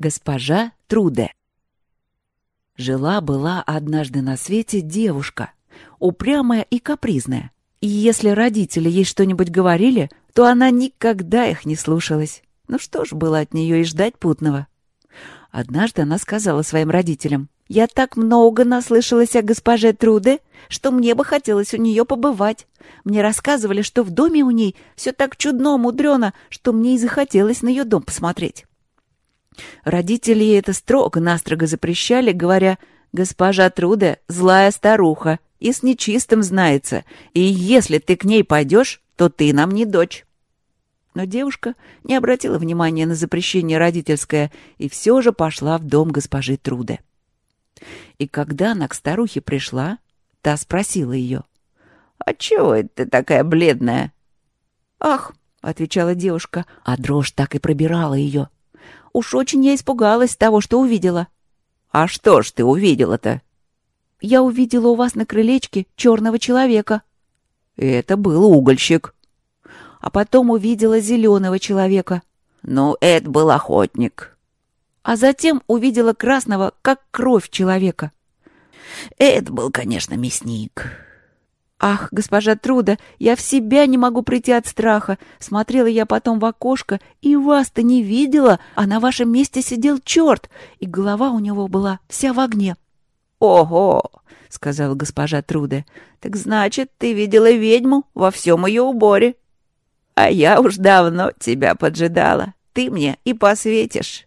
Госпожа Труде. Жила-была однажды на свете девушка, упрямая и капризная. И если родители ей что-нибудь говорили, то она никогда их не слушалась. Ну что ж было от нее и ждать путного. Однажды она сказала своим родителям, «Я так много наслышалась о госпоже Труде, что мне бы хотелось у нее побывать. Мне рассказывали, что в доме у ней все так чудно, мудрено, что мне и захотелось на ее дом посмотреть». Родители ей это строго-настрого запрещали, говоря, «Госпожа Труда — злая старуха и с нечистым знается, и если ты к ней пойдешь, то ты нам не дочь». Но девушка не обратила внимания на запрещение родительское и все же пошла в дом госпожи Труды. И когда она к старухе пришла, та спросила ее, «Отчего это ты такая бледная?» «Ах!» — отвечала девушка, а дрожь так и пробирала ее — Уж очень я испугалась того, что увидела. А что ж ты увидела-то? Я увидела у вас на крылечке черного человека. Это был угольщик. А потом увидела зеленого человека. Ну, это был охотник. А затем увидела красного, как кровь человека. Это был, конечно, мясник. «Ах, госпожа Труда, я в себя не могу прийти от страха. Смотрела я потом в окошко, и вас-то не видела, а на вашем месте сидел черт, и голова у него была вся в огне». «Ого!» — сказала госпожа Труда. «Так значит, ты видела ведьму во всем ее уборе. А я уж давно тебя поджидала. Ты мне и посветишь».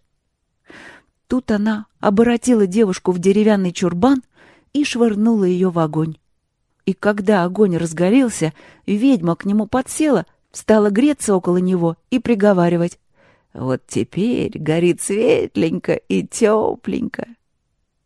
Тут она оборотила девушку в деревянный чурбан и швырнула ее в огонь. И когда огонь разгорелся, ведьма к нему подсела, стала греться около него и приговаривать. «Вот теперь горит светленько и тепленько.